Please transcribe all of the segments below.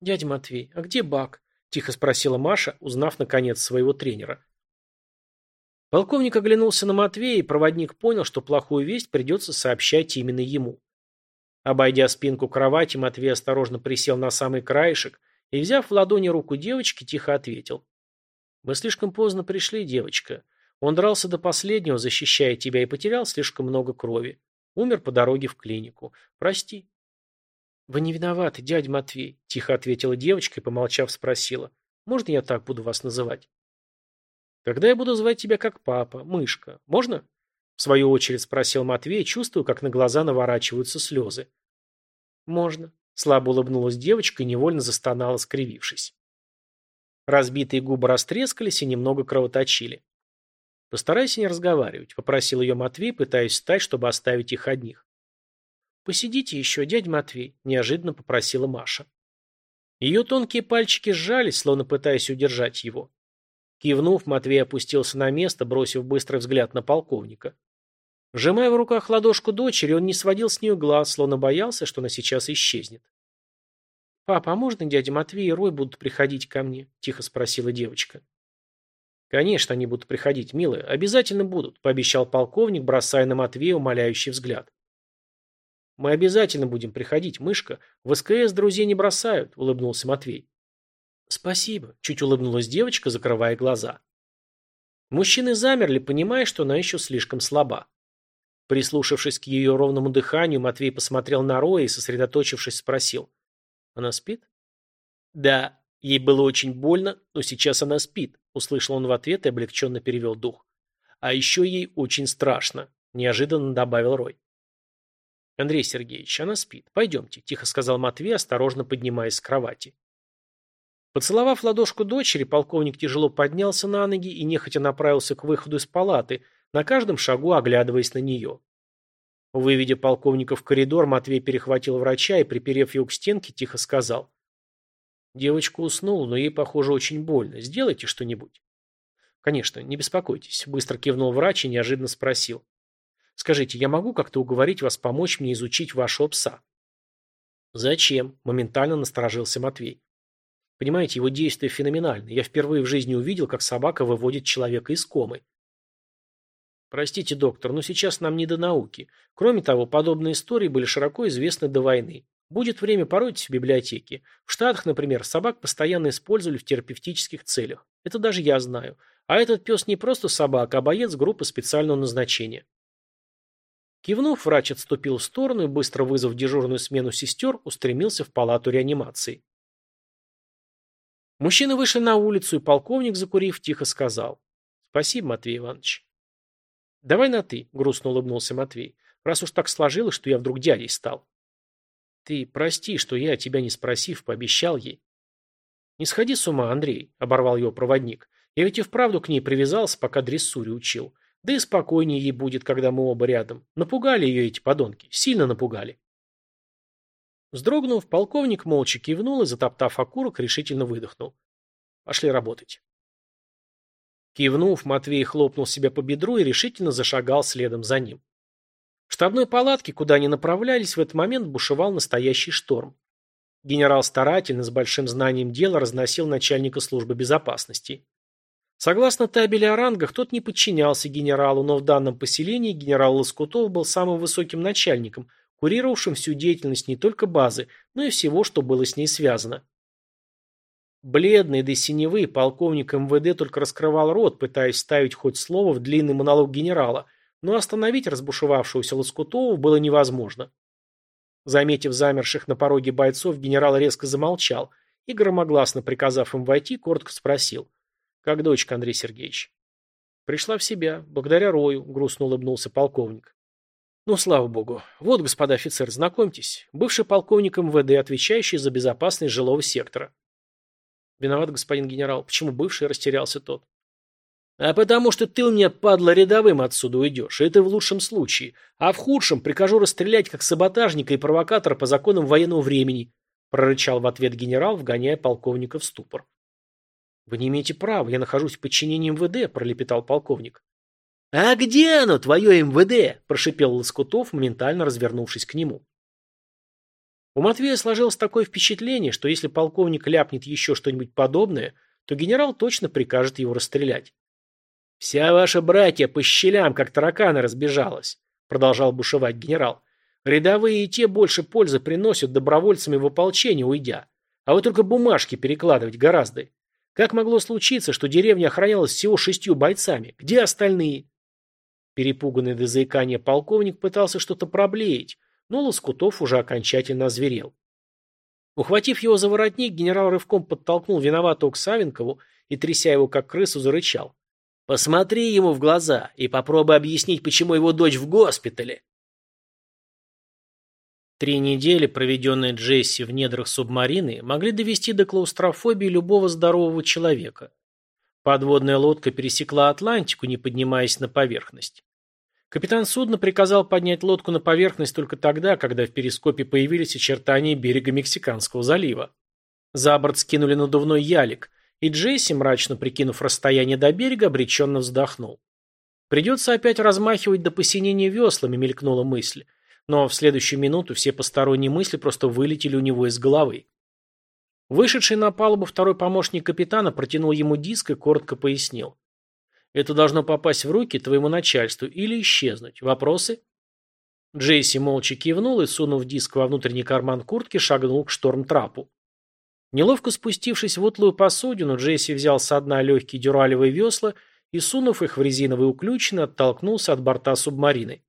«Дядя Матвей, а где Бак?» – тихо спросила Маша, узнав, наконец, своего тренера. Полковник оглянулся на Матвея, и проводник понял, что плохую весть придется сообщать именно ему. Обойдя спинку кровати, Матвей осторожно присел на самый краешек и, взяв в ладони руку девочки, тихо ответил. «Мы слишком поздно пришли, девочка. Он дрался до последнего, защищая тебя, и потерял слишком много крови. Умер по дороге в клинику. Прости». «Вы не виноваты, дядя Матвей», – тихо ответила девочка и, помолчав, спросила. «Можно я так буду вас называть?» «Тогда я буду звать тебя как папа, мышка. Можно?» В свою очередь спросил Матвей, чувствуя, как на глаза наворачиваются слезы. «Можно», – слабо улыбнулась девочка и невольно застонала, скривившись. Разбитые губы растрескались и немного кровоточили. «Постарайся не разговаривать», – попросил ее Матвей, пытаясь встать, чтобы оставить их одних. «Посидите еще, дядя Матвей», – неожиданно попросила Маша. Ее тонкие пальчики сжались, словно пытаясь удержать его. Кивнув, Матвей опустился на место, бросив быстрый взгляд на полковника. Сжимая в руках ладошку дочери, он не сводил с нее глаз, словно боялся, что она сейчас исчезнет. «Папа, а можно дядя Матвей и Рой будут приходить ко мне?» – тихо спросила девочка. «Конечно, они будут приходить, милая. Обязательно будут», – пообещал полковник, бросая на Матвея умоляющий взгляд. «Мы обязательно будем приходить, мышка. В СКС друзей не бросают», – улыбнулся Матвей. «Спасибо», – чуть улыбнулась девочка, закрывая глаза. Мужчины замерли, понимая, что она еще слишком слаба. Прислушавшись к ее ровному дыханию, Матвей посмотрел на Роя и, сосредоточившись, спросил. «Она спит?» «Да, ей было очень больно, но сейчас она спит», – услышал он в ответ и облегченно перевел дух. «А еще ей очень страшно», – неожиданно добавил Рой. «Андрей Сергеевич, она спит. Пойдемте», – тихо сказал Матвей, осторожно поднимаясь с кровати. Поцеловав ладошку дочери, полковник тяжело поднялся на ноги и нехотя направился к выходу из палаты, на каждом шагу оглядываясь на нее. Выведя полковника в коридор, Матвей перехватил врача и, приперев его к стенке, тихо сказал. Девочка уснула, но ей, похоже, очень больно. Сделайте что-нибудь. Конечно, не беспокойтесь, быстро кивнул врач и неожиданно спросил. Скажите, я могу как-то уговорить вас помочь мне изучить вашего пса? Зачем? Моментально насторожился Матвей. Понимаете, его действие феноменально. Я впервые в жизни увидел, как собака выводит человека из комы. Простите, доктор, но сейчас нам не до науки. Кроме того, подобные истории были широко известны до войны. Будет время, поройтесь в библиотеке. В Штатах, например, собак постоянно использовали в терапевтических целях. Это даже я знаю. А этот пес не просто собака, а боец группы специального назначения. Кивнув, врач отступил в сторону и, быстро вызвав дежурную смену сестер, устремился в палату реанимации. Мужчины вышли на улицу, и полковник, закурив, тихо сказал. «Спасибо, Матвей Иванович». «Давай на «ты», — грустно улыбнулся Матвей, «раз уж так сложилось, что я вдруг дядей стал». «Ты прости, что я, тебя не спросив, пообещал ей». «Не сходи с ума, Андрей», — оборвал его проводник. «Я ведь и вправду к ней привязался, пока дрессуре учил. Да и спокойнее ей будет, когда мы оба рядом. Напугали ее эти подонки, сильно напугали». Вздрогнув, полковник молча кивнул и, затоптав окурок, решительно выдохнул. Пошли работать. Кивнув, Матвей хлопнул себя по бедру и решительно зашагал следом за ним. В штабной палатке, куда они направлялись, в этот момент бушевал настоящий шторм. Генерал старательно, с большим знанием дела, разносил начальника службы безопасности. Согласно табели о рангах, тот не подчинялся генералу, но в данном поселении генерал Лоскутов был самым высоким начальником, курировавшим всю деятельность не только базы, но и всего, что было с ней связано. Бледный до синевы полковник МВД только раскрывал рот, пытаясь ставить хоть слово в длинный монолог генерала, но остановить разбушевавшегося Лоскутова было невозможно. Заметив замерших на пороге бойцов, генерал резко замолчал и, громогласно приказав им войти, коротко спросил. «Как дочка, Андрей Сергеевич?» «Пришла в себя, благодаря Рою», — грустно улыбнулся полковник. Ну, слава богу. Вот, господа офицеры, знакомьтесь. Бывший полковник МВД, отвечающий за безопасность жилого сектора. Виноват, господин генерал. Почему бывший растерялся тот? А потому что ты у меня, падла, рядовым отсюда уйдешь. Это в лучшем случае. А в худшем прикажу расстрелять как саботажника и провокатора по законам военного времени, прорычал в ответ генерал, вгоняя полковника в ступор. Вы не имеете права, я нахожусь в подчинении МВД, пролепетал полковник. «А где оно, твое МВД?» – прошипел Лоскутов, моментально развернувшись к нему. У Матвея сложилось такое впечатление, что если полковник ляпнет еще что-нибудь подобное, то генерал точно прикажет его расстрелять. «Вся ваша братья по щелям, как тараканы, разбежалась», продолжал бушевать генерал. «Рядовые и те больше пользы приносят добровольцами в ополчение, уйдя. А вы только бумажки перекладывать гораздо. Как могло случиться, что деревня охранялась всего шестью бойцами? Где остальные?» Перепуганный до заикания полковник пытался что-то проблеять, но Лоскутов уже окончательно озверел. Ухватив его за воротник, генерал рывком подтолкнул виноватого к Савенкову и, тряся его как крысу, зарычал. «Посмотри ему в глаза и попробуй объяснить, почему его дочь в госпитале». Три недели, проведенные Джесси в недрах субмарины, могли довести до клаустрофобии любого здорового человека. Подводная лодка пересекла Атлантику, не поднимаясь на поверхность. Капитан судна приказал поднять лодку на поверхность только тогда, когда в перископе появились очертания берега Мексиканского залива. За борт скинули надувной ялик, и Джесси, мрачно прикинув расстояние до берега, обреченно вздохнул. «Придется опять размахивать до посинения веслами», — мелькнула мысль. Но в следующую минуту все посторонние мысли просто вылетели у него из головы. Вышедший на палубу второй помощник капитана протянул ему диск и коротко пояснил. Это должно попасть в руки твоему начальству или исчезнуть. Вопросы?» Джейси молча кивнул и, сунув диск во внутренний карман куртки, шагнул к шторм-трапу. Неловко спустившись в утлую посудину, Джейси взял со дна легкие дюралевые весла и, сунув их в резиновые уключины, оттолкнулся от борта субмарины.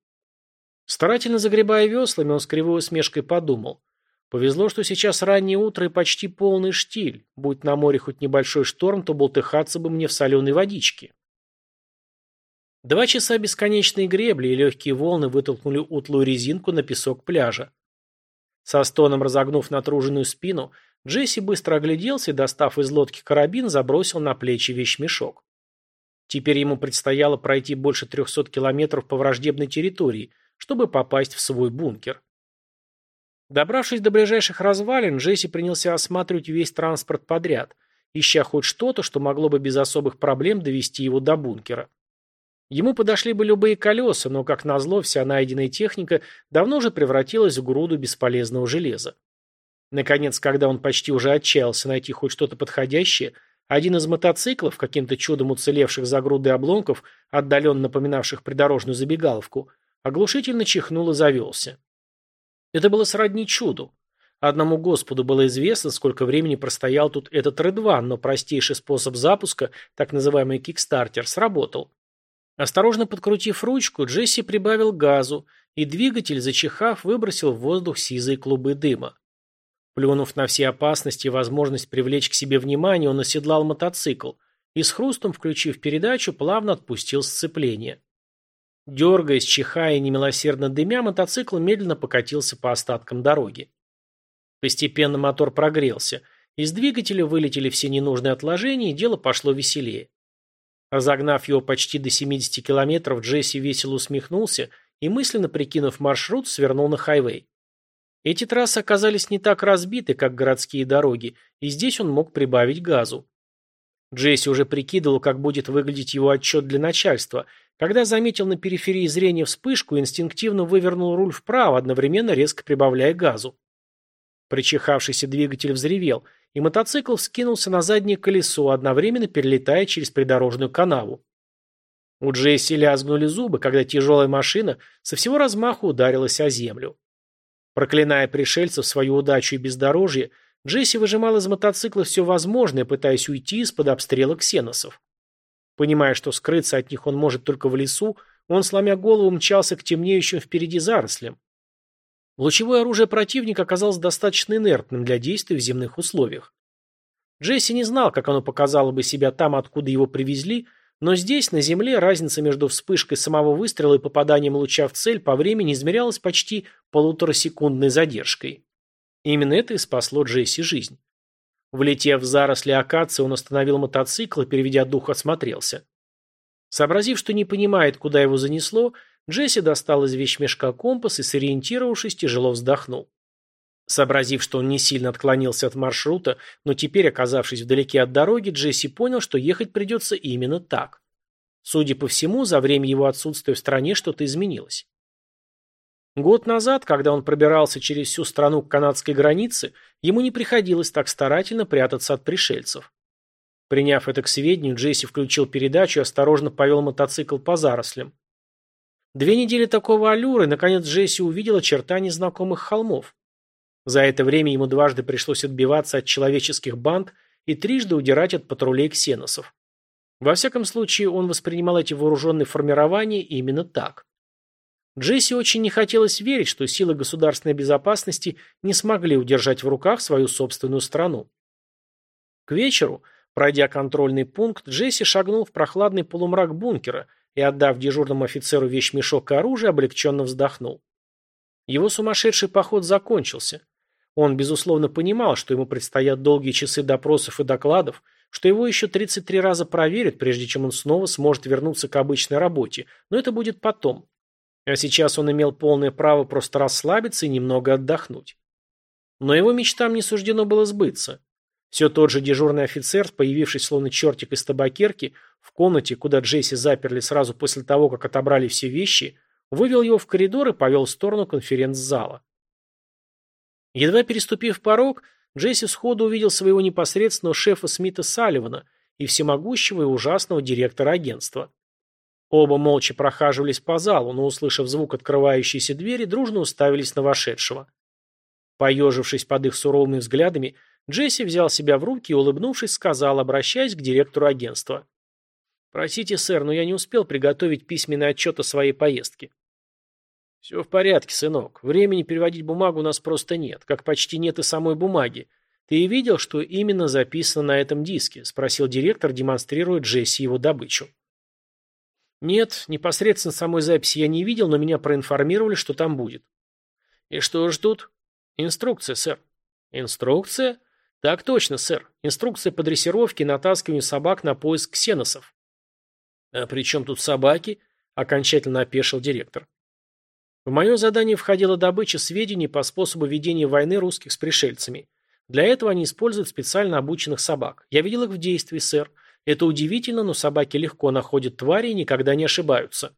Старательно загребая веслами, он с кривой усмешкой подумал. Повезло, что сейчас раннее утро и почти полный штиль. Будь на море хоть небольшой шторм, то болтыхаться бы мне в соленой водичке. Два часа бесконечной гребли и легкие волны вытолкнули утлую резинку на песок пляжа. Со стоном разогнув натруженную спину, Джесси быстро огляделся и, достав из лодки карабин, забросил на плечи вещмешок. Теперь ему предстояло пройти больше 300 километров по враждебной территории, чтобы попасть в свой бункер. Добравшись до ближайших развалин, Джесси принялся осматривать весь транспорт подряд, ища хоть что-то, что могло бы без особых проблем довести его до бункера. Ему подошли бы любые колеса, но, как назло, вся найденная техника давно уже превратилась в груду бесполезного железа. Наконец, когда он почти уже отчаялся найти хоть что-то подходящее, один из мотоциклов, каким-то чудом уцелевших за грудой обломков, отдаленно напоминавших придорожную забегаловку, оглушительно чихнул и завелся. Это было сродни чуду. Одному Господу было известно, сколько времени простоял тут этот Редван, но простейший способ запуска, так называемый кикстартер, сработал. Осторожно подкрутив ручку, Джесси прибавил газу, и двигатель, зачихав, выбросил в воздух сизые клубы дыма. Плюнув на все опасности и возможность привлечь к себе внимание, он оседлал мотоцикл и с хрустом, включив передачу, плавно отпустил сцепление. Дергаясь, чихая и немилосердно дымя, мотоцикл медленно покатился по остаткам дороги. Постепенно мотор прогрелся, из двигателя вылетели все ненужные отложения, и дело пошло веселее. Разогнав его почти до 70 километров, Джесси весело усмехнулся и, мысленно прикинув маршрут, свернул на хайвей. Эти трассы оказались не так разбиты, как городские дороги, и здесь он мог прибавить газу. Джесси уже прикидывал, как будет выглядеть его отчет для начальства, когда заметил на периферии зрения вспышку инстинктивно вывернул руль вправо, одновременно резко прибавляя газу. Причихавшийся двигатель взревел – и мотоцикл вскинулся на заднее колесо, одновременно перелетая через придорожную канаву. У Джесси лязгнули зубы, когда тяжелая машина со всего размаху ударилась о землю. Проклиная пришельцев свою удачу и бездорожье, Джесси выжимал из мотоцикла все возможное, пытаясь уйти из-под обстрела ксеносов. Понимая, что скрыться от них он может только в лесу, он, сломя голову, мчался к темнеющим впереди зарослям. Лучевое оружие противника оказалось достаточно инертным для действий в земных условиях. Джесси не знал, как оно показало бы себя там, откуда его привезли, но здесь, на земле, разница между вспышкой самого выстрела и попаданием луча в цель по времени измерялась почти полуторасекундной задержкой. Именно это и спасло Джесси жизнь. Влетев в заросли акации, он остановил мотоцикл и, переведя дух, осмотрелся. Сообразив, что не понимает, куда его занесло, Джесси достал из вещмешка компас и, сориентировавшись, тяжело вздохнул. Сообразив, что он не сильно отклонился от маршрута, но теперь, оказавшись вдалеке от дороги, Джесси понял, что ехать придется именно так. Судя по всему, за время его отсутствия в стране что-то изменилось. Год назад, когда он пробирался через всю страну к канадской границе, ему не приходилось так старательно прятаться от пришельцев. Приняв это к сведению, Джесси включил передачу и осторожно повел мотоцикл по зарослям. Две недели такого аллюра, и, наконец, Джесси увидел очертания знакомых холмов. За это время ему дважды пришлось отбиваться от человеческих банд и трижды удирать от патрулей ксеносов. Во всяком случае, он воспринимал эти вооруженные формирования именно так. Джесси очень не хотелось верить, что силы государственной безопасности не смогли удержать в руках свою собственную страну. К вечеру, пройдя контрольный пункт, Джесси шагнул в прохладный полумрак бункера и, отдав дежурному офицеру вещмешок и оружие, облегченно вздохнул. Его сумасшедший поход закончился. Он, безусловно, понимал, что ему предстоят долгие часы допросов и докладов, что его еще 33 раза проверят, прежде чем он снова сможет вернуться к обычной работе, но это будет потом. А сейчас он имел полное право просто расслабиться и немного отдохнуть. Но его мечтам не суждено было сбыться. Все тот же дежурный офицер, появившись словно чертик из табакерки, в комнате, куда Джесси заперли сразу после того, как отобрали все вещи, вывел его в коридор и повел в сторону конференц-зала. Едва переступив порог, Джесси сходу увидел своего непосредственного шефа Смита Салливана и всемогущего и ужасного директора агентства. Оба молча прохаживались по залу, но, услышав звук открывающейся двери, дружно уставились на вошедшего. Поежившись под их суровыми взглядами, Джесси взял себя в руки и, улыбнувшись, сказал, обращаясь к директору агентства. «Простите, сэр, но я не успел приготовить письменный отчет о своей поездке». «Все в порядке, сынок. Времени переводить бумагу у нас просто нет, как почти нет и самой бумаги. Ты и видел, что именно записано на этом диске?» – спросил директор, демонстрируя Джесси его добычу. «Нет, непосредственно самой записи я не видел, но меня проинформировали, что там будет». «И что ж тут?» «Инструкция, сэр». «Инструкция?» «Так точно, сэр. Инструкция по дрессировке и натаскиванию собак на поиск ксеносов». «А при чем тут собаки?» – окончательно опешил директор. В мое задание входила добыча сведений по способу ведения войны русских с пришельцами. Для этого они используют специально обученных собак. Я видел их в действии, сэр. Это удивительно, но собаки легко находят твари и никогда не ошибаются.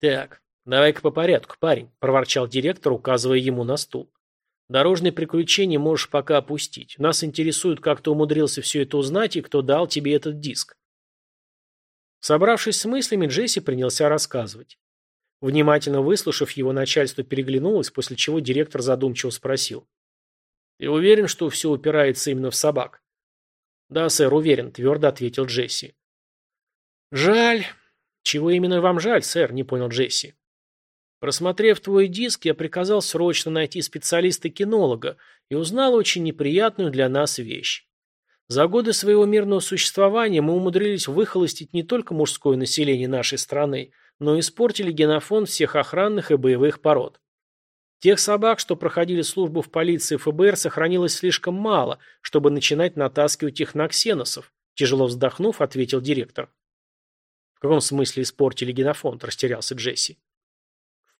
Так, давай-ка по порядку, парень, проворчал директор, указывая ему на стул. Дорожные приключения можешь пока опустить. Нас интересует, как ты умудрился все это узнать и кто дал тебе этот диск. Собравшись с мыслями, Джесси принялся рассказывать. Внимательно выслушав его, начальство переглянулось, после чего директор задумчиво спросил. «Ты уверен, что все упирается именно в собак?» «Да, сэр, уверен», – твердо ответил Джесси. «Жаль». «Чего именно вам жаль, сэр?» – не понял Джесси. Просмотрев твой диск, я приказал срочно найти специалиста-кинолога и узнал очень неприятную для нас вещь. За годы своего мирного существования мы умудрились выхолостить не только мужское население нашей страны, но и испортили генофонд всех охранных и боевых пород. Тех собак, что проходили службу в полиции ФБР, сохранилось слишком мало, чтобы начинать натаскивать их на ксеносов, тяжело вздохнув, ответил директор. В каком смысле испортили генофонд, растерялся Джесси.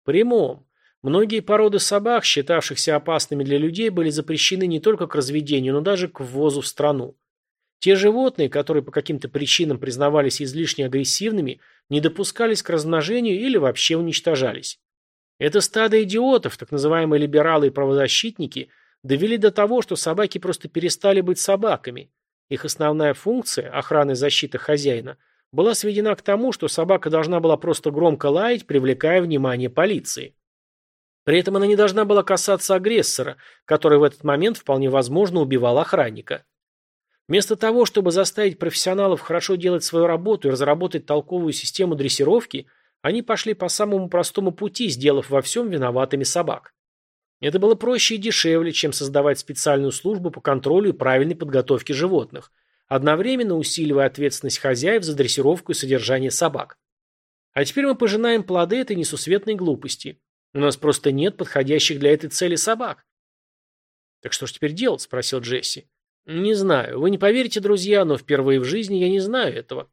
В прямом. Многие породы собак, считавшихся опасными для людей, были запрещены не только к разведению, но даже к ввозу в страну. Те животные, которые по каким-то причинам признавались излишне агрессивными, не допускались к размножению или вообще уничтожались. Это стадо идиотов, так называемые либералы и правозащитники, довели до того, что собаки просто перестали быть собаками. Их основная функция, охрана и защита хозяина, была сведена к тому, что собака должна была просто громко лаять, привлекая внимание полиции. При этом она не должна была касаться агрессора, который в этот момент вполне возможно убивал охранника. Вместо того, чтобы заставить профессионалов хорошо делать свою работу и разработать толковую систему дрессировки, они пошли по самому простому пути, сделав во всем виноватыми собак. Это было проще и дешевле, чем создавать специальную службу по контролю и правильной подготовке животных, одновременно усиливая ответственность хозяев за дрессировку и содержание собак. А теперь мы пожинаем плоды этой несусветной глупости. У нас просто нет подходящих для этой цели собак. «Так что ж теперь делать?» – спросил Джесси. «Не знаю. Вы не поверите, друзья, но впервые в жизни я не знаю этого».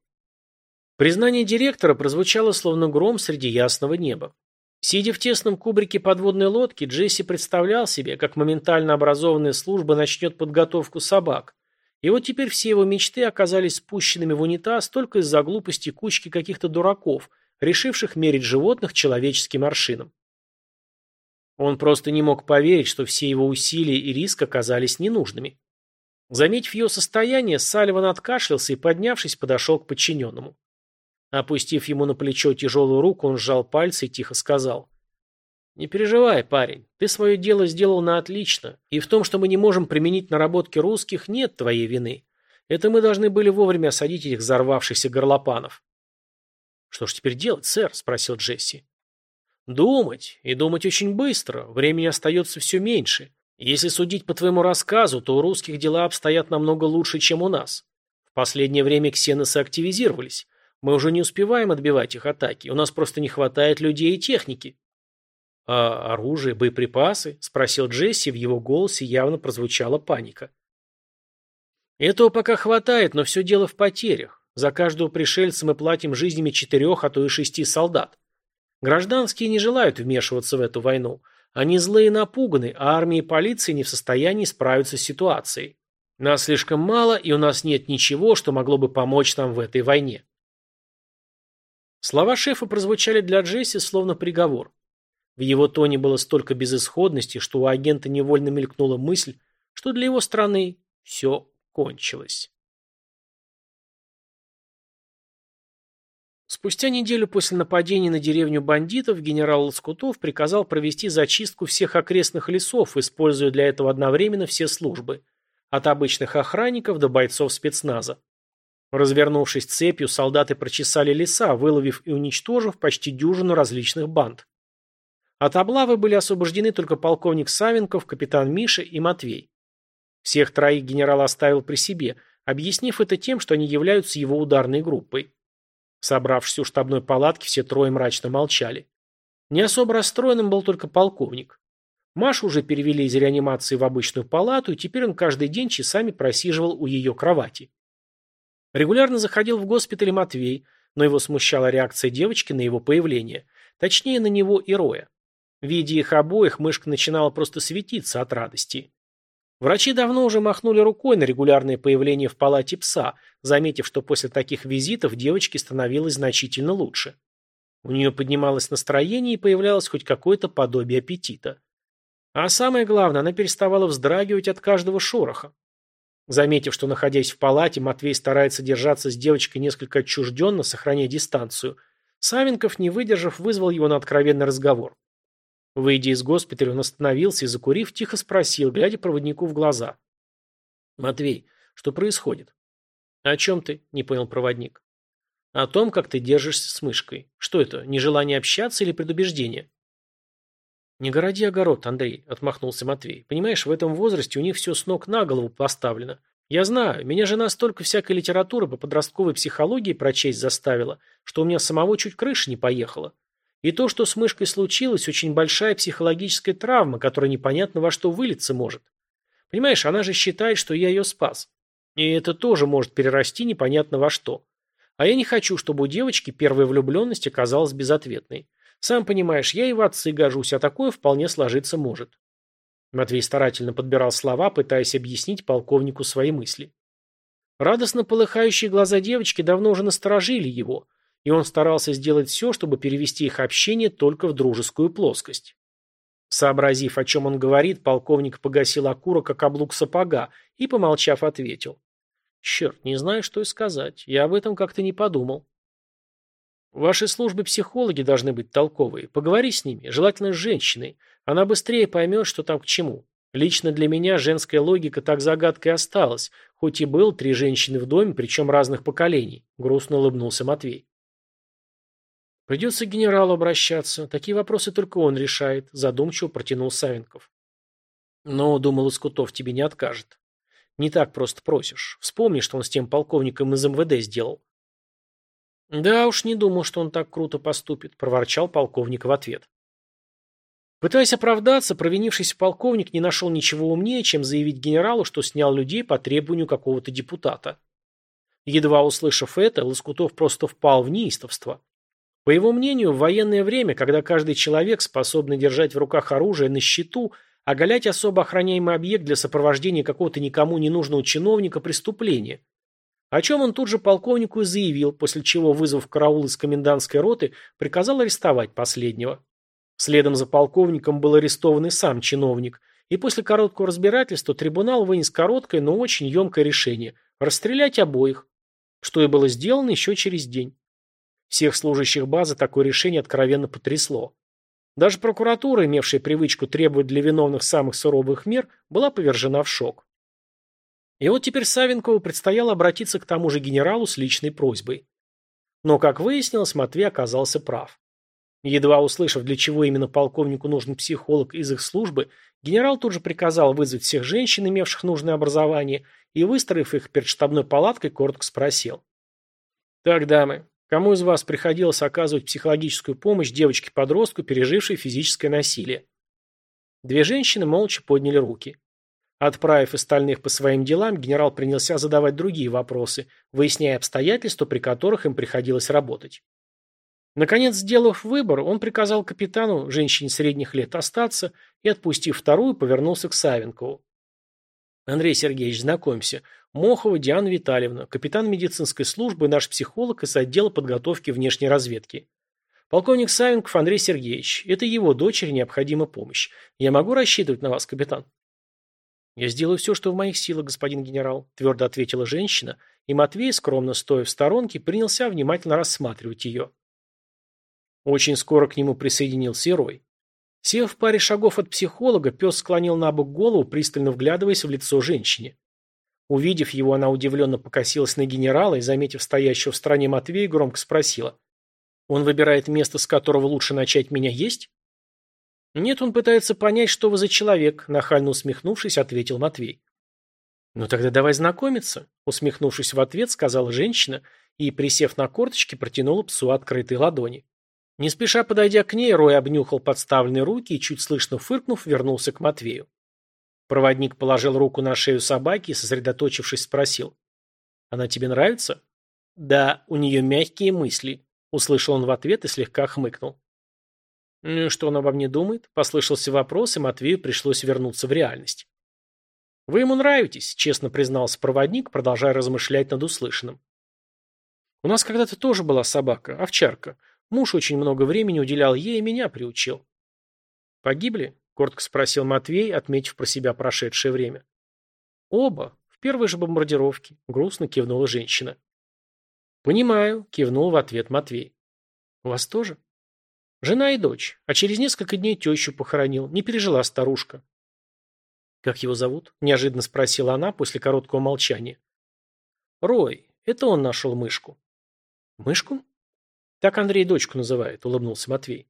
Признание директора прозвучало словно гром среди ясного неба. Сидя в тесном кубрике подводной лодки, Джесси представлял себе, как моментально образованная служба начнет подготовку собак. И вот теперь все его мечты оказались спущенными в унитаз только из-за глупости кучки каких-то дураков, решивших мерить животных человеческим аршином. Он просто не мог поверить, что все его усилия и риск оказались ненужными. Заметив ее состояние, Салливан откашлялся и, поднявшись, подошел к подчиненному. Опустив ему на плечо тяжелую руку, он сжал пальцы и тихо сказал. «Не переживай, парень, ты свое дело сделал на отлично, и в том, что мы не можем применить наработки русских, нет твоей вины. Это мы должны были вовремя осадить этих взорвавшихся горлопанов». «Что ж теперь делать, сэр?» – спросил Джесси. «Думать, и думать очень быстро, времени остается все меньше. Если судить по твоему рассказу, то у русских дела обстоят намного лучше, чем у нас. В последнее время ксеносы активизировались». Мы уже не успеваем отбивать их атаки. У нас просто не хватает людей и техники. А оружие, боеприпасы? Спросил Джесси, в его голосе явно прозвучала паника. Этого пока хватает, но все дело в потерях. За каждого пришельца мы платим жизнями четырех, а то и шести солдат. Гражданские не желают вмешиваться в эту войну. Они злые и напуганы, а армия и полиция не в состоянии справиться с ситуацией. Нас слишком мало, и у нас нет ничего, что могло бы помочь нам в этой войне. Слова шефа прозвучали для Джесси словно приговор. В его тоне было столько безысходности, что у агента невольно мелькнула мысль, что для его страны все кончилось. Спустя неделю после нападения на деревню бандитов генерал Лоскутов приказал провести зачистку всех окрестных лесов, используя для этого одновременно все службы, от обычных охранников до бойцов спецназа. Развернувшись цепью, солдаты прочесали леса, выловив и уничтожив почти дюжину различных банд. От облавы были освобождены только полковник Савенков, капитан Миша и Матвей. Всех троих генерал оставил при себе, объяснив это тем, что они являются его ударной группой. Собравшись у штабной палатки, все трое мрачно молчали. Не особо расстроенным был только полковник. Машу уже перевели из реанимации в обычную палату, и теперь он каждый день часами просиживал у ее кровати. Регулярно заходил в госпиталь Матвей, но его смущала реакция девочки на его появление. Точнее, на него и Роя. Видя их обоих, мышка начинала просто светиться от радости. Врачи давно уже махнули рукой на регулярное появление в палате пса, заметив, что после таких визитов девочке становилось значительно лучше. У нее поднималось настроение и появлялось хоть какое-то подобие аппетита. А самое главное, она переставала вздрагивать от каждого шороха. Заметив, что, находясь в палате, Матвей старается держаться с девочкой несколько отчужденно, сохраняя дистанцию, Савенков, не выдержав, вызвал его на откровенный разговор. Выйдя из госпиталя, он остановился и, закурив, тихо спросил, глядя проводнику в глаза. «Матвей, что происходит?» «О чем ты?» – не понял проводник. «О том, как ты держишься с мышкой. Что это, нежелание общаться или предубеждение?» «Не городи огород, Андрей», — отмахнулся Матвей. «Понимаешь, в этом возрасте у них все с ног на голову поставлено. Я знаю, меня жена столько всякой литературы по подростковой психологии прочесть заставила, что у меня самого чуть крыша не поехала. И то, что с мышкой случилось, очень большая психологическая травма, которая непонятно во что вылиться может. Понимаешь, она же считает, что я ее спас. И это тоже может перерасти непонятно во что. А я не хочу, чтобы у девочки первая влюбленность оказалась безответной. Сам понимаешь, я и в отцы гожусь, а такое вполне сложиться может. Матвей старательно подбирал слова, пытаясь объяснить полковнику свои мысли. Радостно полыхающие глаза девочки давно уже насторожили его, и он старался сделать все, чтобы перевести их общение только в дружескую плоскость. Сообразив, о чем он говорит, полковник погасил окурок, как облук сапога, и, помолчав, ответил. «Черт, не знаю, что и сказать. Я об этом как-то не подумал». В вашей службе психологи должны быть толковые. Поговори с ними, желательно с женщиной. Она быстрее поймет, что там к чему. Лично для меня женская логика так загадкой осталась, хоть и был три женщины в доме, причем разных поколений. Грустно улыбнулся Матвей. Придется к генералу обращаться. Такие вопросы только он решает, задумчиво протянул Савенков. Но, думал Искутов, тебе не откажет. Не так просто просишь. Вспомни, что он с тем полковником из МВД сделал. «Да уж не думал, что он так круто поступит», – проворчал полковник в ответ. Пытаясь оправдаться, провинившийся полковник не нашел ничего умнее, чем заявить генералу, что снял людей по требованию какого-то депутата. Едва услышав это, Лоскутов просто впал в неистовство. По его мнению, в военное время, когда каждый человек, способный держать в руках оружие на счету, оголять особо охраняемый объект для сопровождения какого-то никому не нужного чиновника – преступление – о чем он тут же полковнику и заявил, после чего, вызвав караул из комендантской роты, приказал арестовать последнего. Следом за полковником был арестован и сам чиновник, и после короткого разбирательства трибунал вынес короткое, но очень емкое решение – расстрелять обоих, что и было сделано еще через день. Всех служащих базы такое решение откровенно потрясло. Даже прокуратура, имевшая привычку требовать для виновных самых суровых мер, была повержена в шок. И вот теперь Савенкову предстояло обратиться к тому же генералу с личной просьбой. Но, как выяснилось, Матвей оказался прав. Едва услышав, для чего именно полковнику нужен психолог из их службы, генерал тут же приказал вызвать всех женщин, имевших нужное образование, и, выстроив их перед штабной палаткой, коротко спросил. «Так, дамы, кому из вас приходилось оказывать психологическую помощь девочке-подростку, пережившей физическое насилие?» Две женщины молча подняли руки. Отправив остальных по своим делам, генерал принялся задавать другие вопросы, выясняя обстоятельства, при которых им приходилось работать. Наконец, сделав выбор, он приказал капитану, женщине средних лет, остаться и, отпустив вторую, повернулся к Савенкову. Андрей Сергеевич, знакомься. Мохова Диана Витальевна, капитан медицинской службы, наш психолог из отдела подготовки внешней разведки. Полковник Савенков Андрей Сергеевич, это его дочери необходима помощь. Я могу рассчитывать на вас, капитан? Я сделаю все, что в моих силах, господин генерал, твердо ответила женщина, и Матвей, скромно стоя в сторонке, принялся внимательно рассматривать ее. Очень скоро к нему присоединился Рой. Сев в паре шагов от психолога, пес склонил на бок голову, пристально вглядываясь в лицо женщине. Увидев его, она удивленно покосилась на генерала и, заметив стоящего в стороне Матвея, громко спросила. «Он выбирает место, с которого лучше начать меня есть?» «Нет, он пытается понять, что вы за человек», – нахально усмехнувшись, ответил Матвей. «Ну тогда давай знакомиться», – усмехнувшись в ответ, сказала женщина и, присев на корточки, протянула псу открытые ладони. Не спеша подойдя к ней, Рой обнюхал подставленные руки и, чуть слышно фыркнув, вернулся к Матвею. Проводник положил руку на шею собаки и, сосредоточившись, спросил. «Она тебе нравится?» «Да, у нее мягкие мысли», — услышал он в ответ и слегка хмыкнул. «Ну что он обо мне думает?» — послышался вопрос, и Матвею пришлось вернуться в реальность. «Вы ему нравитесь», — честно признался проводник, продолжая размышлять над услышанным. «У нас когда-то тоже была собака, овчарка. Муж очень много времени уделял ей и меня приучил. «Погибли?» – коротко спросил Матвей, отметив про себя прошедшее время. «Оба. В первой же бомбардировке», – грустно кивнула женщина. «Понимаю», – кивнул в ответ Матвей. «У вас тоже?» «Жена и дочь. А через несколько дней тещу похоронил. Не пережила старушка». «Как его зовут?» – неожиданно спросила она после короткого молчания. «Рой. Это он нашел мышку». «Мышку?» Так Андрей дочку называет, улыбнулся Матвей.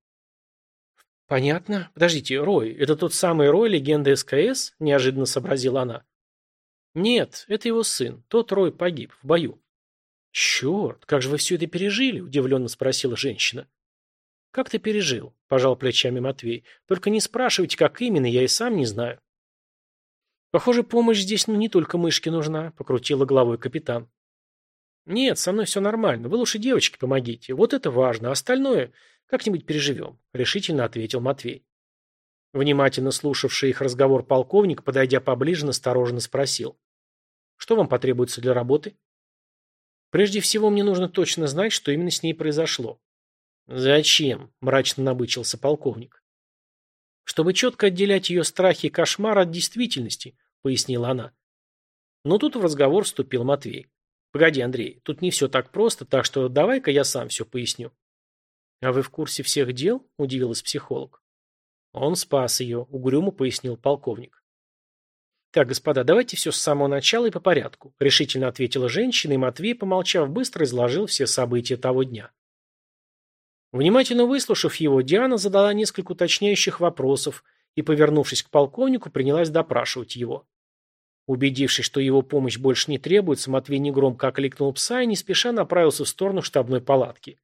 Понятно. Подождите, Рой, это тот самый Рой, легенда СКС? Неожиданно сообразила она. Нет, это его сын. Тот Рой погиб в бою. Черт, как же вы все это пережили? Удивленно спросила женщина. Как ты пережил? Пожал плечами Матвей. Только не спрашивайте, как именно, я и сам не знаю. Похоже, помощь здесь ну, не только мышке нужна, покрутила головой капитан. «Нет, со мной все нормально. Вы лучше девочке помогите. Вот это важно. Остальное как-нибудь переживем», — решительно ответил Матвей. Внимательно слушавший их разговор полковник, подойдя поближе, настороженно спросил. «Что вам потребуется для работы?» «Прежде всего, мне нужно точно знать, что именно с ней произошло». «Зачем?» – мрачно набычился полковник. «Чтобы четко отделять ее страхи и кошмар от действительности», – пояснила она. Но тут в разговор вступил Матвей. Погоди, Андрей, тут не все так просто, так что давай-ка я сам все поясню. А вы в курсе всех дел? Удивилась психолог. Он спас ее, угрюмо пояснил полковник. Так, господа, давайте все с самого начала и по порядку, решительно ответила женщина, и Матвей, помолчав, быстро изложил все события того дня. Внимательно выслушав его, Диана задала несколько уточняющих вопросов и, повернувшись к полковнику, принялась допрашивать его. Убедившись, что его помощь больше не требуется, Матвей негромко окликнул пса и не спеша направился в сторону штабной палатки.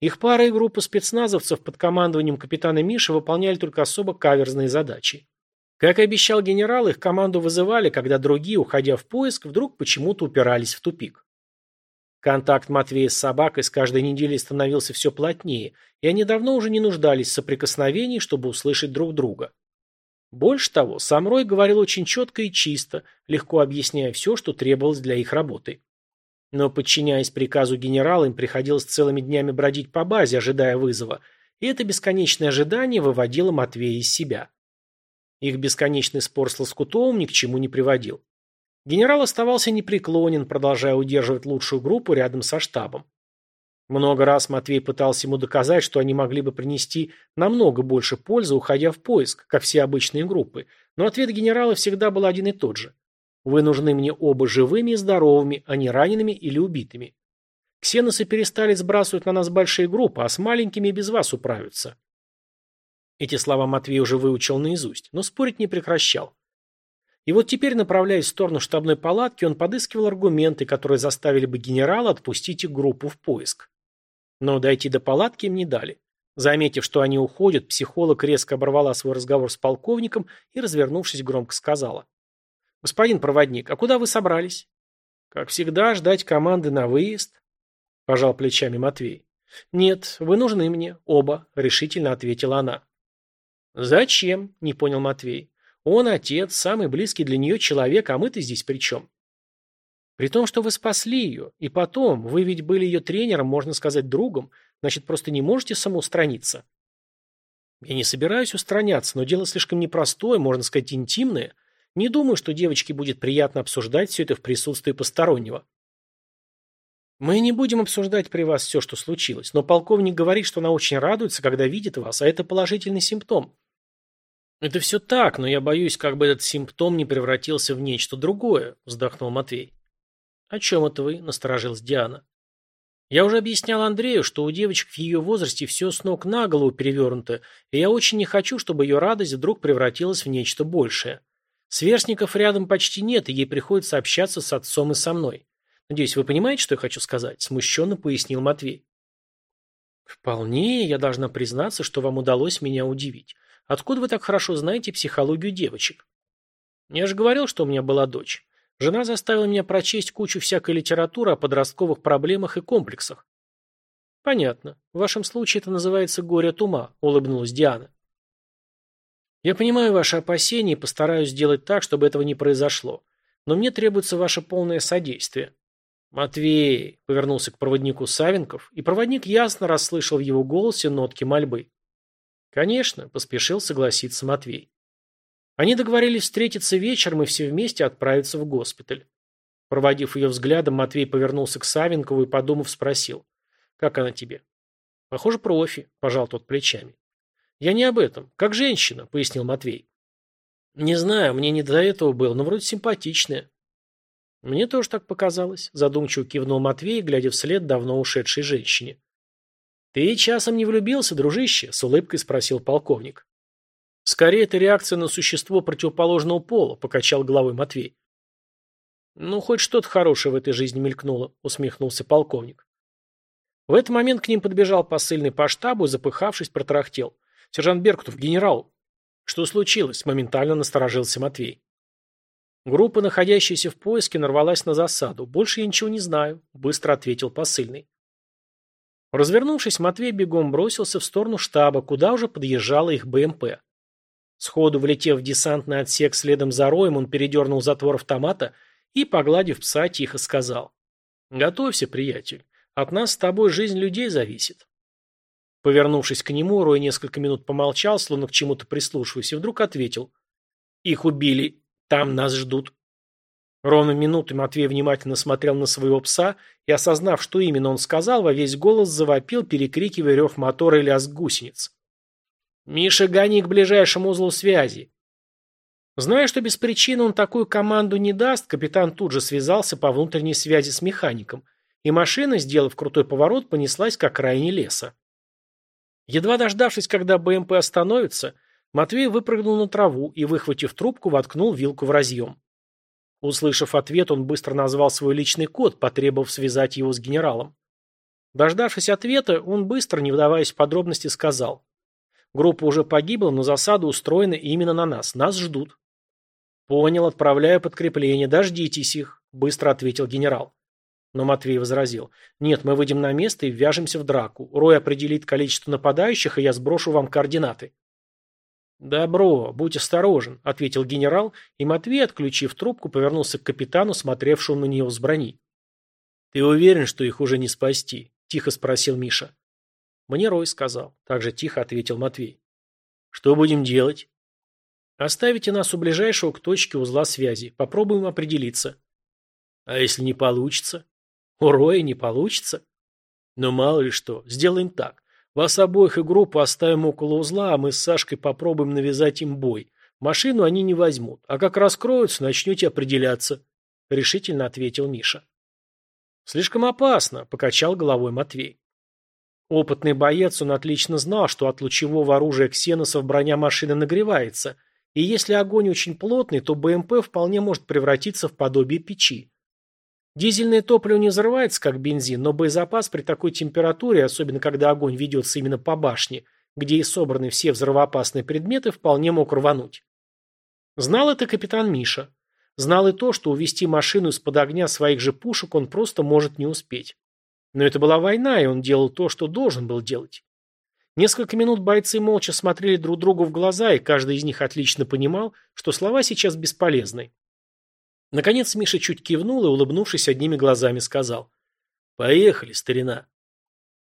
Их пара и группа спецназовцев под командованием капитана Миши выполняли только особо каверзные задачи. Как и обещал генерал, их команду вызывали, когда другие, уходя в поиск, вдруг почему-то упирались в тупик. Контакт Матвея с собакой с каждой неделей становился все плотнее, и они давно уже не нуждались в соприкосновении, чтобы услышать друг друга. Больше того, сам Рой говорил очень четко и чисто, легко объясняя все, что требовалось для их работы. Но, подчиняясь приказу генерала, им приходилось целыми днями бродить по базе, ожидая вызова, и это бесконечное ожидание выводило Матвея из себя. Их бесконечный спор с Лоскутовым ни к чему не приводил. Генерал оставался непреклонен, продолжая удерживать лучшую группу рядом со штабом. Много раз Матвей пытался ему доказать, что они могли бы принести намного больше пользы, уходя в поиск, как все обычные группы, но ответ генерала всегда был один и тот же. Вы нужны мне оба живыми и здоровыми, а не ранеными или убитыми. Ксеносы перестали сбрасывать на нас большие группы, а с маленькими без вас управятся. Эти слова Матвей уже выучил наизусть, но спорить не прекращал. И вот теперь, направляясь в сторону штабной палатки, он подыскивал аргументы, которые заставили бы генерала отпустить их группу в поиск. Но дойти до палатки им не дали. Заметив, что они уходят, психолог резко оборвала свой разговор с полковником и, развернувшись, громко сказала. «Господин проводник, а куда вы собрались?» «Как всегда, ждать команды на выезд», – пожал плечами Матвей. «Нет, вы нужны мне, оба», – решительно ответила она. «Зачем?» – не понял Матвей. «Он отец, самый близкий для нее человек, а мы-то здесь при чем?» «При том, что вы спасли ее, и потом, вы ведь были ее тренером, можно сказать, другом, значит, просто не можете самоустраниться». «Я не собираюсь устраняться, но дело слишком непростое, можно сказать, интимное. Не думаю, что девочке будет приятно обсуждать все это в присутствии постороннего». «Мы не будем обсуждать при вас все, что случилось, но полковник говорит, что она очень радуется, когда видит вас, а это положительный симптом». «Это все так, но я боюсь, как бы этот симптом не превратился в нечто другое», – вздохнул Матвей. «О чем это вы?» – насторожилась Диана. «Я уже объяснял Андрею, что у девочек в ее возрасте все с ног на голову перевернуто, и я очень не хочу, чтобы ее радость вдруг превратилась в нечто большее. Сверстников рядом почти нет, и ей приходится общаться с отцом и со мной. Надеюсь, вы понимаете, что я хочу сказать?» Смущенно пояснил Матвей. «Вполне, я должна признаться, что вам удалось меня удивить. Откуда вы так хорошо знаете психологию девочек?» «Я же говорил, что у меня была дочь. Жена заставила меня прочесть кучу всякой литературы о подростковых проблемах и комплексах». «Понятно. В вашем случае это называется горе от ума», — улыбнулась Диана. «Я понимаю ваши опасения и постараюсь сделать так, чтобы этого не произошло. Но мне требуется ваше полное содействие». «Матвей!» — повернулся к проводнику Савенков, и проводник ясно расслышал в его голосе нотки мольбы. «Конечно», — поспешил согласиться Матвей. Они договорились встретиться вечером и все вместе отправиться в госпиталь. Проводив ее взглядом, Матвей повернулся к Савенкову и, подумав, спросил. «Как она тебе?» «Похоже, профи», – пожал тот плечами. «Я не об этом. Как женщина», – пояснил Матвей. «Не знаю, мне не до этого было, но вроде симпатичная». «Мне тоже так показалось», – задумчиво кивнул Матвей, глядя вслед давно ушедшей женщине. «Ты часом не влюбился, дружище?» – с улыбкой спросил полковник. «Скорее, это реакция на существо противоположного пола», – покачал головой Матвей. «Ну, хоть что-то хорошее в этой жизни мелькнуло», – усмехнулся полковник. В этот момент к ним подбежал посыльный по штабу и, запыхавшись, протарахтел. «Сержант Беркутов, генерал!» «Что случилось?» – моментально насторожился Матвей. Группа, находящаяся в поиске, нарвалась на засаду. «Больше я ничего не знаю», – быстро ответил посыльный. Развернувшись, Матвей бегом бросился в сторону штаба, куда уже подъезжала их БМП. Сходу влетев в десантный отсек следом за роем, он передернул затвор автомата и, погладив пса, тихо сказал. «Готовься, приятель. От нас с тобой жизнь людей зависит». Повернувшись к нему, Рой несколько минут помолчал, словно к чему-то прислушиваясь, и вдруг ответил. «Их убили. Там нас ждут». Ровно минуту Матвей внимательно смотрел на своего пса и, осознав, что именно он сказал, во весь голос завопил, перекрикивая рев мотора и лязг гусениц. «Миша, гони к ближайшему узлу связи!» Зная, что без причины он такую команду не даст, капитан тут же связался по внутренней связи с механиком, и машина, сделав крутой поворот, понеслась к окраине леса. Едва дождавшись, когда БМП остановится, Матвей выпрыгнул на траву и, выхватив трубку, воткнул вилку в разъем. Услышав ответ, он быстро назвал свой личный код, потребовав связать его с генералом. Дождавшись ответа, он быстро, не вдаваясь в подробности, сказал. «Группа уже погибла, но засада устроена именно на нас. Нас ждут». «Понял, отправляю подкрепление. Дождитесь их», – быстро ответил генерал. Но Матвей возразил. «Нет, мы выйдем на место и ввяжемся в драку. Рой определит количество нападающих, и я сброшу вам координаты». «Добро, будь осторожен», — ответил генерал, и Матвей, отключив трубку, повернулся к капитану, смотревшему на него с брони. «Ты уверен, что их уже не спасти?» — тихо спросил Миша. Мне Рой сказал. Так же тихо ответил Матвей. Что будем делать? Оставите нас у ближайшего к точке узла связи. Попробуем определиться. А если не получится? У Роя не получится? Но мало ли что. Сделаем так. Вас обоих и группу оставим около узла, а мы с Сашкой попробуем навязать им бой. Машину они не возьмут, а как раскроются, начнете определяться, решительно ответил Миша. Слишком опасно, покачал головой Матвей. Опытный боец, он отлично знал, что от лучевого оружия ксеносов броня машины нагревается, и если огонь очень плотный, то БМП вполне может превратиться в подобие печи. Дизельное топливо не взрывается, как бензин, но боезапас при такой температуре, особенно когда огонь ведется именно по башне, где и собраны все взрывоопасные предметы, вполне мог рвануть. Знал это капитан Миша. Знал и то, что увести машину из-под огня своих же пушек он просто может не успеть. Но это была война, и он делал то, что должен был делать. Несколько минут бойцы молча смотрели друг другу в глаза, и каждый из них отлично понимал, что слова сейчас бесполезны. Наконец Миша чуть кивнул и, улыбнувшись одними глазами, сказал «Поехали, старина».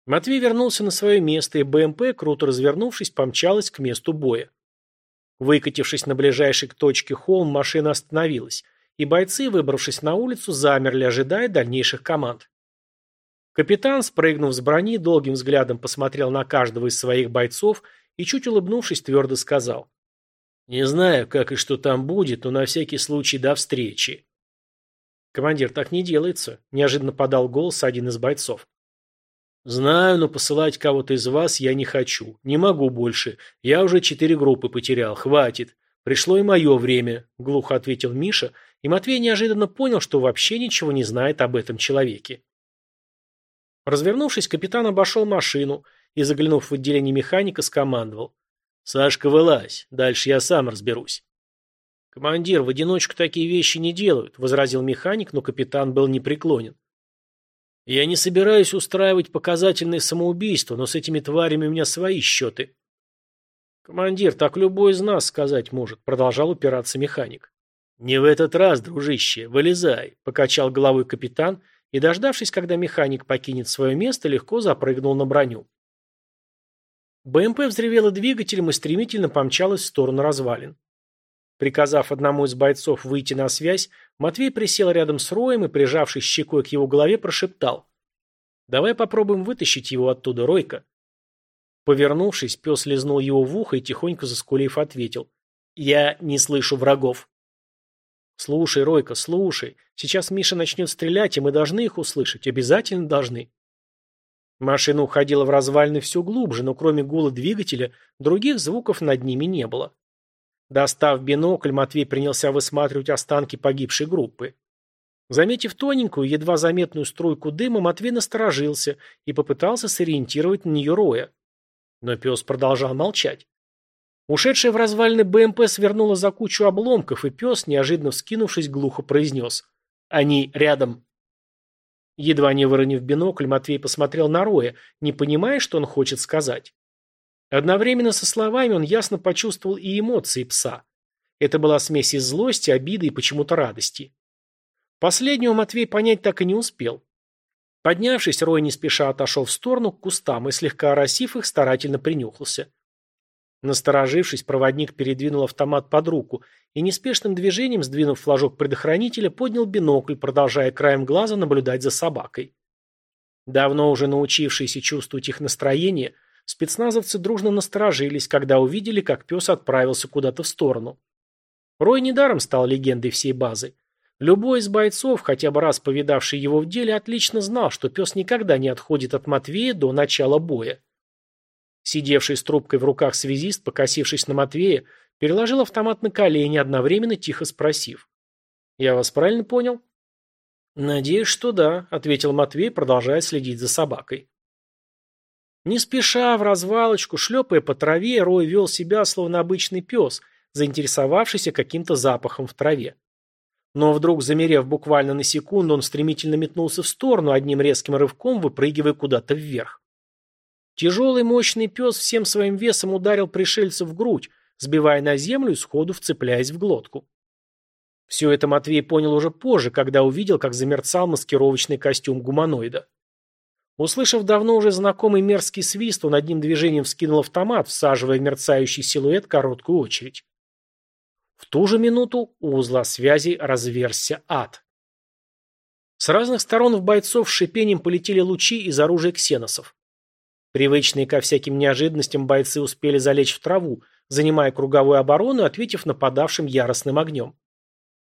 Матвей вернулся на свое место, и БМП, круто развернувшись, помчалась к месту боя. Выкатившись на ближайший к точке холм, машина остановилась, и бойцы, выбравшись на улицу, замерли, ожидая дальнейших команд. Капитан, спрыгнув с брони, долгим взглядом посмотрел на каждого из своих бойцов и, чуть улыбнувшись, твердо сказал. «Не знаю, как и что там будет, но на всякий случай до встречи». «Командир, так не делается», – неожиданно подал голос один из бойцов. «Знаю, но посылать кого-то из вас я не хочу. Не могу больше. Я уже четыре группы потерял. Хватит. Пришло и мое время», — глухо ответил Миша, и Матвей неожиданно понял, что вообще ничего не знает об этом человеке. Развернувшись, капитан обошел машину и, заглянув в отделение механика, скомандовал. «Сашка, вылазь. Дальше я сам разберусь». «Командир, в одиночку такие вещи не делают», — возразил механик, но капитан был непреклонен. Я не собираюсь устраивать показательные самоубийства, но с этими тварями у меня свои счеты. Командир, так любой из нас сказать может, продолжал упираться механик. Не в этот раз, дружище, вылезай, покачал головой капитан и, дождавшись, когда механик покинет свое место, легко запрыгнул на броню. БМП взревела двигателем и стремительно помчалась в сторону развалин. Приказав одному из бойцов выйти на связь, Матвей присел рядом с Роем и, прижавшись щекой к его голове, прошептал. «Давай попробуем вытащить его оттуда, Ройка». Повернувшись, пес лизнул его в ухо и, тихонько заскулив, ответил. «Я не слышу врагов». «Слушай, Ройка, слушай. Сейчас Миша начнет стрелять, и мы должны их услышать. Обязательно должны». Машина уходила в развалины все глубже, но кроме гула двигателя, других звуков над ними не было. Достав бинокль, Матвей принялся высматривать останки погибшей группы. Заметив тоненькую, едва заметную струйку дыма, Матвей насторожился и попытался сориентировать на нее роя. Но пес продолжал молчать. Ушедшая в развалины БМП свернула за кучу обломков, и пес, неожиданно вскинувшись, глухо произнес. «Они рядом». Едва не выронив бинокль, Матвей посмотрел на Роя, не понимая, что он хочет сказать. Одновременно со словами он ясно почувствовал и эмоции пса. Это была смесь из злости, обиды и почему-то радости. Последнего Матвей понять так и не успел. Поднявшись, Рой не спеша отошел в сторону к кустам и, слегка оросив их, старательно принюхался. Насторожившись, проводник передвинул автомат под руку и неспешным движением, сдвинув флажок предохранителя, поднял бинокль, продолжая краем глаза наблюдать за собакой. Давно уже научившийся чувствовать их настроение – Спецназовцы дружно насторожились, когда увидели, как пес отправился куда-то в сторону. Рой недаром стал легендой всей базы. Любой из бойцов, хотя бы раз повидавший его в деле, отлично знал, что пес никогда не отходит от Матвея до начала боя. Сидевший с трубкой в руках связист, покосившись на Матвея, переложил автомат на колени, одновременно тихо спросив. «Я вас правильно понял?» «Надеюсь, что да», — ответил Матвей, продолжая следить за собакой. Не спеша, в развалочку, шлепая по траве, Рой вел себя, словно обычный пес, заинтересовавшийся каким-то запахом в траве. Но вдруг, замерев буквально на секунду, он стремительно метнулся в сторону, одним резким рывком выпрыгивая куда-то вверх. Тяжелый мощный пес всем своим весом ударил пришельца в грудь, сбивая на землю и сходу вцепляясь в глотку. Все это Матвей понял уже позже, когда увидел, как замерцал маскировочный костюм гуманоида. Услышав давно уже знакомый мерзкий свист, он одним движением вскинул автомат, всаживая в мерцающий силуэт короткую очередь. В ту же минуту у узла связи разверзся ад. С разных сторон в бойцов с шипением полетели лучи из оружия ксеносов. Привычные ко всяким неожиданностям бойцы успели залечь в траву, занимая круговую оборону и ответив нападавшим яростным огнем.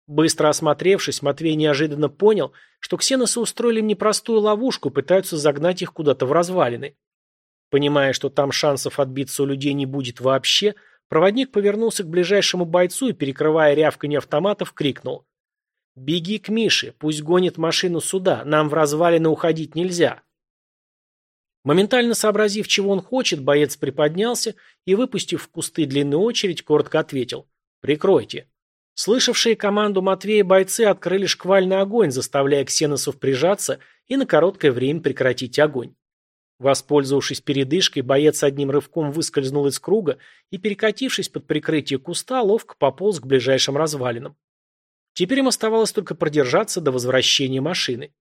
Быстро осмотревшись, Матвей неожиданно понял, что ксеносы устроили непростую ловушку, пытаются загнать их куда-то в развалины. Понимая, что там шансов отбиться у людей не будет вообще, проводник повернулся к ближайшему бойцу и, перекрывая рявканье автоматов, крикнул. «Беги к Мише, пусть гонит машину сюда, нам в развалины уходить нельзя». Моментально сообразив, чего он хочет, боец приподнялся и, выпустив в кусты длинную очередь, коротко ответил «Прикройте». Слышавшие команду Матвея бойцы открыли шквальный огонь, заставляя ксеносов прижаться и на короткое время прекратить огонь. Воспользовавшись передышкой, боец одним рывком выскользнул из круга и, перекатившись под прикрытие куста, ловко пополз к ближайшим развалинам. Теперь им оставалось только продержаться до возвращения машины.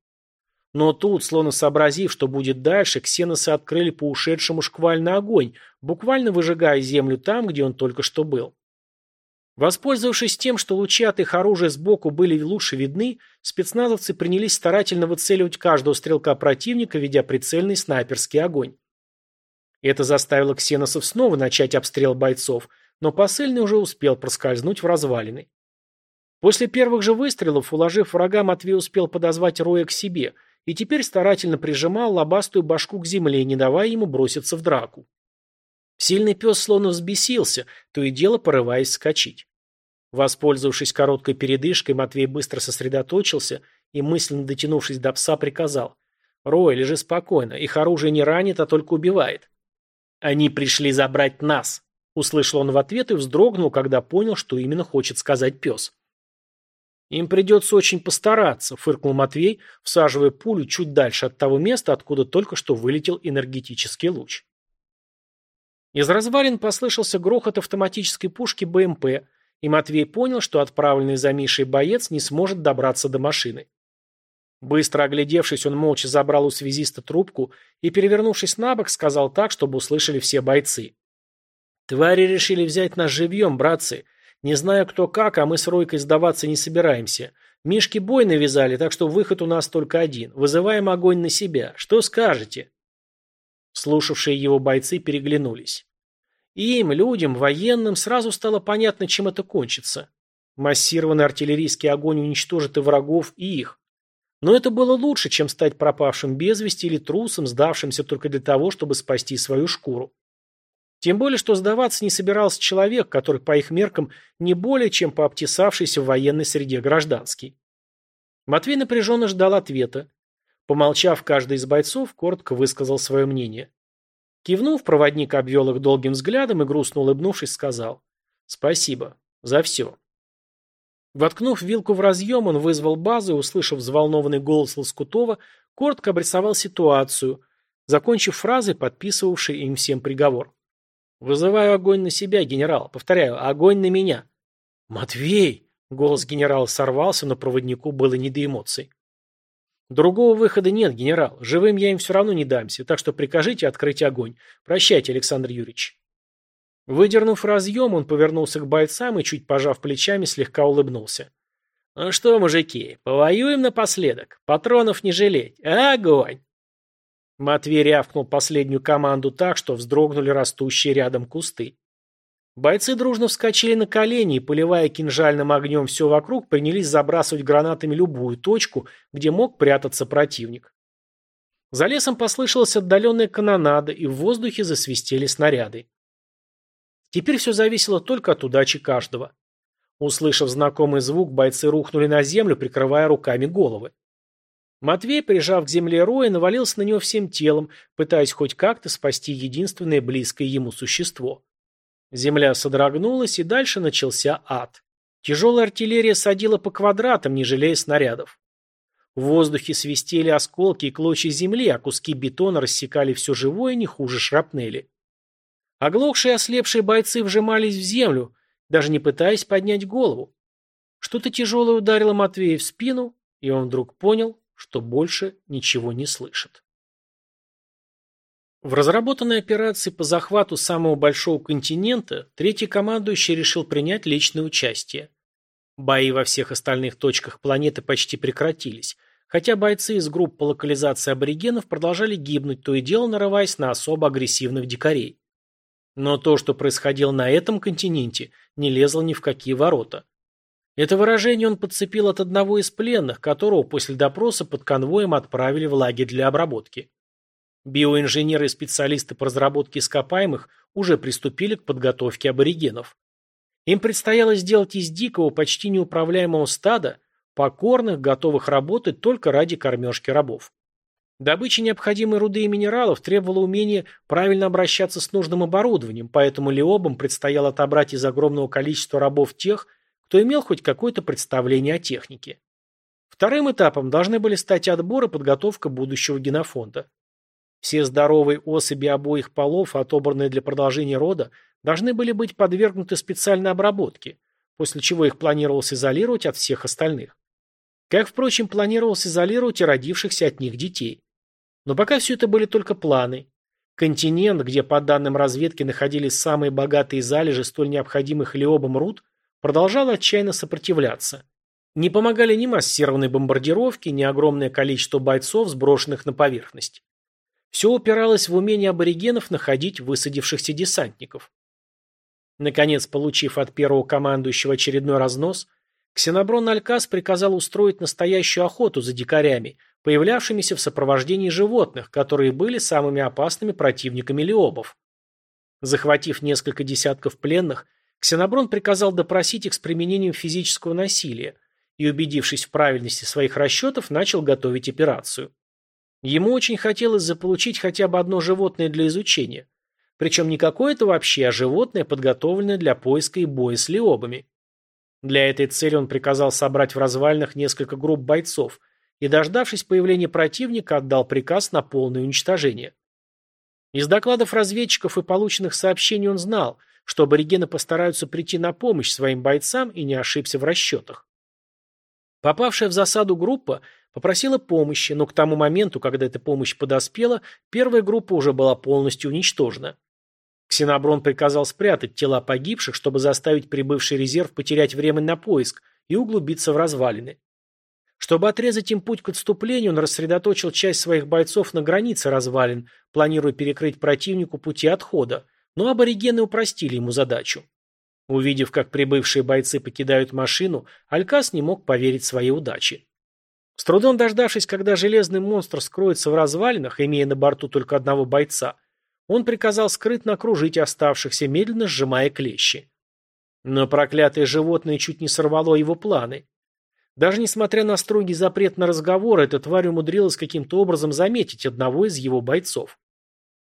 Но тут, словно сообразив, что будет дальше, ксеносы открыли по ушедшему шквальный огонь, буквально выжигая землю там, где он только что был. Воспользовавшись тем, что лучи от их оружия сбоку были лучше видны, спецназовцы принялись старательно выцеливать каждого стрелка противника, ведя прицельный снайперский огонь. Это заставило ксеносов снова начать обстрел бойцов, но посыльный уже успел проскользнуть в развалины. После первых же выстрелов, уложив врага, Матвей успел подозвать Роя к себе и теперь старательно прижимал лобастую башку к земле, не давая ему броситься в драку. Сильный пес словно взбесился, то и дело порываясь скачить. Воспользовавшись короткой передышкой, Матвей быстро сосредоточился и, мысленно дотянувшись до пса, приказал. «Рой, лежи спокойно. Их оружие не ранит, а только убивает». «Они пришли забрать нас», — услышал он в ответ и вздрогнул, когда понял, что именно хочет сказать пес. «Им придется очень постараться», — фыркнул Матвей, всаживая пулю чуть дальше от того места, откуда только что вылетел энергетический луч. Из развалин послышался грохот автоматической пушки БМП, и Матвей понял, что отправленный за Мишей боец не сможет добраться до машины. Быстро оглядевшись, он молча забрал у связиста трубку и, перевернувшись на бок, сказал так, чтобы услышали все бойцы. «Твари решили взять нас живьем, братцы. Не знаю, кто как, а мы с Ройкой сдаваться не собираемся. Мишки бой навязали, так что выход у нас только один. Вызываем огонь на себя. Что скажете?» Слушавшие его бойцы переглянулись. Им, людям, военным, сразу стало понятно, чем это кончится. Массированный артиллерийский огонь уничтожит и врагов, и их. Но это было лучше, чем стать пропавшим без вести или трусом, сдавшимся только для того, чтобы спасти свою шкуру. Тем более, что сдаваться не собирался человек, который, по их меркам, не более чем пообтесавшийся в военной среде гражданский. Матвей напряженно ждал ответа. Помолчав, каждый из бойцов коротко высказал свое мнение. Кивнув, проводник обвел их долгим взглядом и, грустно улыбнувшись, сказал «Спасибо. За все». Воткнув вилку в разъем, он вызвал базу и, услышав взволнованный голос Лоскутова, коротко обрисовал ситуацию, закончив фразой, подписывавшей им всем приговор. «Вызываю огонь на себя, генерал. Повторяю, огонь на меня». «Матвей!» — голос генерала сорвался, но проводнику было не до эмоций. Другого выхода нет, генерал. Живым я им все равно не дамся, так что прикажите открыть огонь. Прощайте, Александр Юрьевич. Выдернув разъем, он повернулся к бойцам и, чуть пожав плечами, слегка улыбнулся. «Ну что, мужики, повоюем напоследок. Патронов не жалеть. Огонь!» Матвей рявкнул последнюю команду так, что вздрогнули растущие рядом кусты. Бойцы дружно вскочили на колени и, поливая кинжальным огнем все вокруг, принялись забрасывать гранатами любую точку, где мог прятаться противник. За лесом послышалась отдаленная канонада, и в воздухе засвистели снаряды. Теперь все зависело только от удачи каждого. Услышав знакомый звук, бойцы рухнули на землю, прикрывая руками головы. Матвей, прижав к земле Роя, навалился на него всем телом, пытаясь хоть как-то спасти единственное близкое ему существо. Земля содрогнулась, и дальше начался ад. Тяжелая артиллерия садила по квадратам, не жалея снарядов. В воздухе свистели осколки и клочья земли, а куски бетона рассекали все живое не хуже шрапнели. Оглохшие и ослепшие бойцы вжимались в землю, даже не пытаясь поднять голову. Что-то тяжелое ударило Матвея в спину, и он вдруг понял, что больше ничего не слышит. В разработанной операции по захвату самого большого континента третий командующий решил принять личное участие. Бои во всех остальных точках планеты почти прекратились, хотя бойцы из групп по локализации аборигенов продолжали гибнуть, то и дело нарываясь на особо агрессивных дикарей. Но то, что происходило на этом континенте, не лезло ни в какие ворота. Это выражение он подцепил от одного из пленных, которого после допроса под конвоем отправили в лагерь для обработки. Биоинженеры и специалисты по разработке ископаемых уже приступили к подготовке аборигенов. Им предстояло сделать из дикого, почти неуправляемого стада покорных, готовых работать только ради кормежки рабов. Добыча необходимой руды и минералов требовала умения правильно обращаться с нужным оборудованием, поэтому Леобам предстояло отобрать из огромного количества рабов тех, кто имел хоть какое-то представление о технике. Вторым этапом должны были стать отбор и подготовка будущего генофонда. Все здоровые особи обоих полов, отобранные для продолжения рода, должны были быть подвергнуты специальной обработке, после чего их планировалось изолировать от всех остальных. Как, впрочем, планировалось изолировать и родившихся от них детей. Но пока все это были только планы. Континент, где, по данным разведки, находились самые богатые залежи столь необходимых Леобам руд, продолжал отчаянно сопротивляться. Не помогали ни массированные бомбардировки, ни огромное количество бойцов, сброшенных на поверхность. Все упиралось в умение аборигенов находить высадившихся десантников. Наконец, получив от первого командующего очередной разнос, Ксеноброн Алькас приказал устроить настоящую охоту за дикарями, появлявшимися в сопровождении животных, которые были самыми опасными противниками леобов. Захватив несколько десятков пленных, Ксеноброн приказал допросить их с применением физического насилия и, убедившись в правильности своих расчетов, начал готовить операцию. Ему очень хотелось заполучить хотя бы одно животное для изучения. Причем не какое-то вообще, а животное, подготовленное для поиска и боя с леобами. Для этой цели он приказал собрать в развалинах несколько групп бойцов и, дождавшись появления противника, отдал приказ на полное уничтожение. Из докладов разведчиков и полученных сообщений он знал, что аборигены постараются прийти на помощь своим бойцам и не ошибся в расчетах. Попавшая в засаду группа Попросила помощи, но к тому моменту, когда эта помощь подоспела, первая группа уже была полностью уничтожена. Ксеноброн приказал спрятать тела погибших, чтобы заставить прибывший резерв потерять время на поиск и углубиться в развалины. Чтобы отрезать им путь к отступлению, он рассредоточил часть своих бойцов на границе развалин, планируя перекрыть противнику пути отхода, но аборигены упростили ему задачу. Увидев, как прибывшие бойцы покидают машину, Алькас не мог поверить своей удаче. С трудом дождавшись, когда железный монстр скроется в развалинах, имея на борту только одного бойца, он приказал скрытно окружить оставшихся, медленно сжимая клещи. Но проклятое животное чуть не сорвало его планы. Даже несмотря на строгий запрет на разговор, эта тварь умудрилась каким-то образом заметить одного из его бойцов.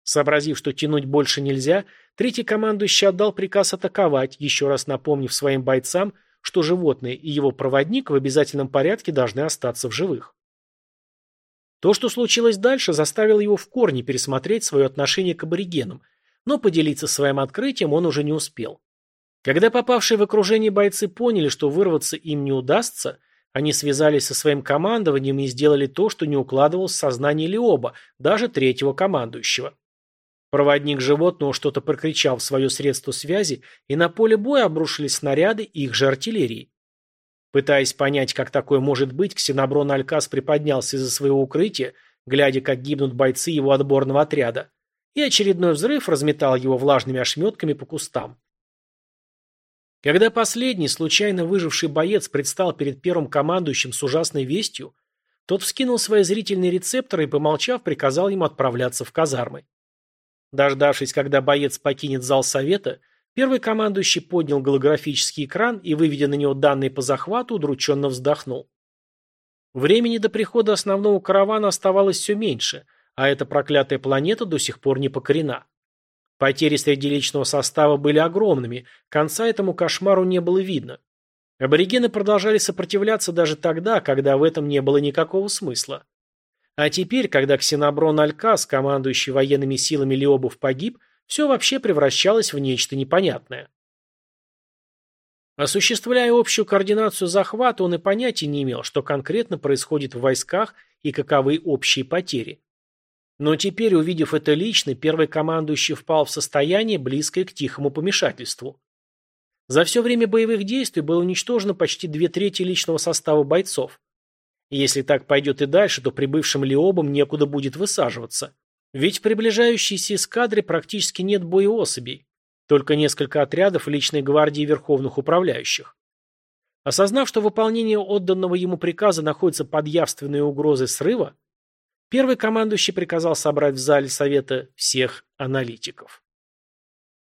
Сообразив, что тянуть больше нельзя, третий командующий отдал приказ атаковать, еще раз напомнив своим бойцам, что животное и его проводник в обязательном порядке должны остаться в живых. То, что случилось дальше, заставило его в корне пересмотреть свое отношение к аборигенам, но поделиться своим открытием он уже не успел. Когда попавшие в окружение бойцы поняли, что вырваться им не удастся, они связались со своим командованием и сделали то, что не укладывалось в сознание Леоба, даже третьего командующего. Проводник животного что-то прокричал в свое средство связи, и на поле боя обрушились снаряды их же артиллерии. Пытаясь понять, как такое может быть, Ксеноброн Алькас приподнялся из-за своего укрытия, глядя, как гибнут бойцы его отборного отряда, и очередной взрыв разметал его влажными ошметками по кустам. Когда последний, случайно выживший боец предстал перед первым командующим с ужасной вестью, тот вскинул свои зрительные рецепторы и, помолчав, приказал ему отправляться в казармы. Дождавшись, когда боец покинет зал совета, первый командующий поднял голографический экран и, выведя на него данные по захвату, удрученно вздохнул. Времени до прихода основного каравана оставалось все меньше, а эта проклятая планета до сих пор не покорена. Потери среди личного состава были огромными, конца этому кошмару не было видно. Аборигены продолжали сопротивляться даже тогда, когда в этом не было никакого смысла. А теперь, когда Ксеноброн Алькас, командующий военными силами Леобов, погиб, все вообще превращалось в нечто непонятное. Осуществляя общую координацию захвата, он и понятия не имел, что конкретно происходит в войсках и каковы общие потери. Но теперь, увидев это лично, первый командующий впал в состояние, близкое к тихому помешательству. За все время боевых действий было уничтожено почти две трети личного состава бойцов. Если так пойдет и дальше, то прибывшим Леобам некуда будет высаживаться. Ведь в приближающейся эскадре практически нет боеособей, только несколько отрядов личной гвардии верховных управляющих. Осознав, что выполнение отданного ему приказа находится под явственной угрозой срыва, первый командующий приказал собрать в зале совета всех аналитиков.